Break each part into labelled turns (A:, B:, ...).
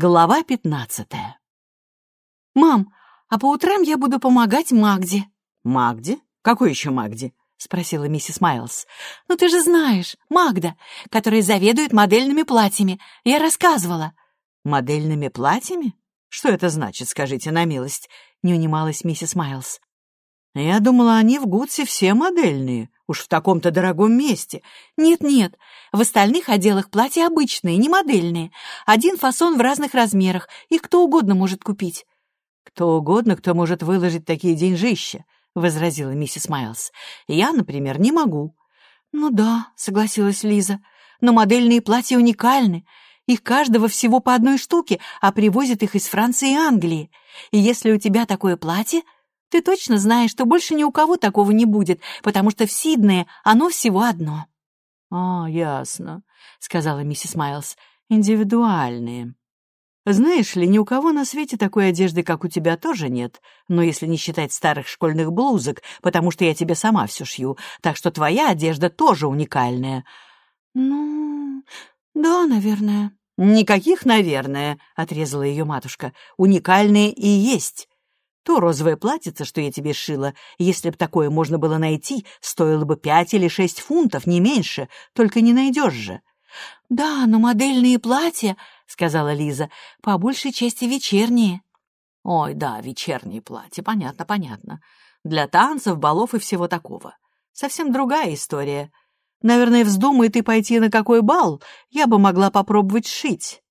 A: Глава пятнадцатая.
B: «Мам, а по утрам я буду помогать Магде».
A: «Магде? Какой еще Магде?»
B: — спросила миссис Майлз. «Ну ты же знаешь, Магда, которая заведует модельными платьями. Я рассказывала».
A: «Модельными платьями? Что это значит, скажите на милость?» — не унималась миссис Майлз. «Я думала, они в Гудсе все модельные, уж в таком-то дорогом месте».
B: «Нет-нет, в остальных отделах платья обычные, не модельные. Один фасон в разных размерах, их кто угодно может купить».
A: «Кто угодно, кто может выложить такие деньжища», — возразила миссис Майлз. «Я, например, не могу».
B: «Ну да», — согласилась Лиза, «но модельные платья уникальны. Их каждого всего по одной штуке, а привозят их из Франции и Англии. И если у тебя такое платье, ты точно знаешь, что больше ни у кого такого не будет, потому что в Сиднее оно всего одно».
A: «А, ясно», — сказала миссис Майлз. «Индивидуальные». «Знаешь ли, ни у кого на свете такой одежды, как у тебя, тоже нет, но если не считать старых школьных блузок, потому что я тебе сама все шью, так что твоя одежда тоже уникальная».
B: «Ну, да, наверное».
A: «Никаких «наверное», — отрезала ее матушка. «Уникальные и есть. То розовое платьице, что я тебе шила, если б такое можно было найти, стоило бы пять или шесть фунтов, не меньше, только не найдешь же».
B: «Да, но модельные платья», — сказала Лиза, — «по большей части вечерние».
A: «Ой, да, вечерние платья, понятно, понятно. Для танцев, балов и всего такого. Совсем другая история. Наверное, вздумай ты пойти на какой бал, я бы могла попробовать шить».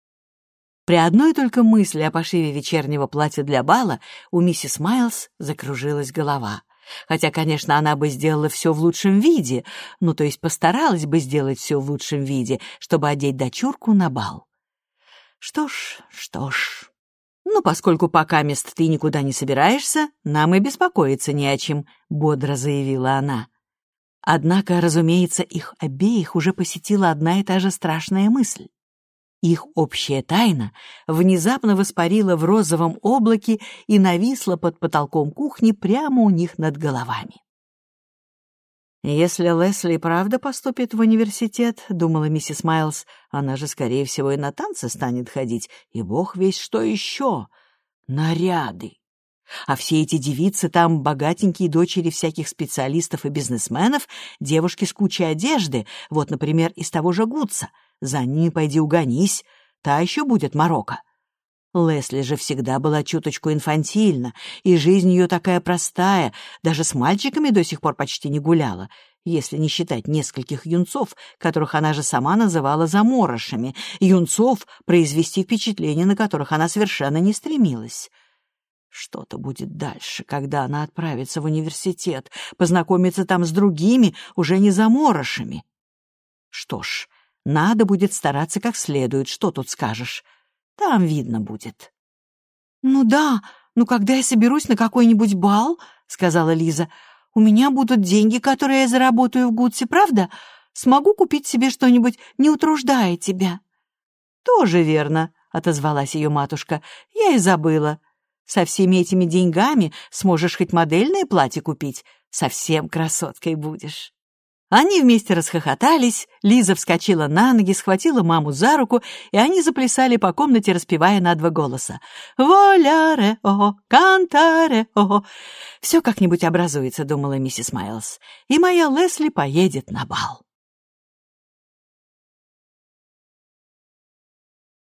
A: При одной только мысли о пошиве вечернего платья для бала у миссис Майлз закружилась голова. Хотя, конечно, она бы сделала все в лучшем виде, ну, то есть постаралась бы сделать все в лучшем виде, чтобы одеть дочурку на бал. Что ж, что ж. Ну, поскольку пока мест ты никуда не собираешься, нам и беспокоиться не о чем, — бодро заявила она. Однако, разумеется, их обеих уже посетила одна и та же страшная мысль. Их общая тайна внезапно воспарила в розовом облаке и нависла под потолком кухни прямо у них над головами. «Если Лесли правда поступит в университет, — думала миссис Майлз, — она же, скорее всего, и на танцы станет ходить, и бог весь что еще. Наряды. А все эти девицы там богатенькие дочери всяких специалистов и бизнесменов, девушки с кучей одежды, вот, например, из того же Гудса — за ними пойди угонись, та еще будет морока. Лесли же всегда была чуточку инфантильна, и жизнь ее такая простая, даже с мальчиками до сих пор почти не гуляла, если не считать нескольких юнцов, которых она же сама называла заморышами, юнцов, произвести впечатление, на которых она совершенно не стремилась. Что-то будет дальше, когда она отправится в университет, познакомится там с другими, уже не заморышами. Что ж, надо будет стараться как следует, что тут скажешь. Там видно будет.
B: «Ну да, ну когда я соберусь на какой-нибудь бал, — сказала Лиза, — у меня будут деньги, которые я заработаю в Гудсе, правда? Смогу купить себе что-нибудь, не утруждая тебя».
A: «Тоже верно», — отозвалась ее матушка. «Я и забыла. Со всеми этими деньгами сможешь хоть модельное платье купить. Совсем красоткой будешь». Они вместе расхохотались, Лиза вскочила на ноги, схватила маму за руку, и они заплясали по комнате, распевая на два голоса. «Воляре, о, кантаре, о». «Все как-нибудь образуется», — думала миссис Майлз, «и моя Лесли поедет на бал».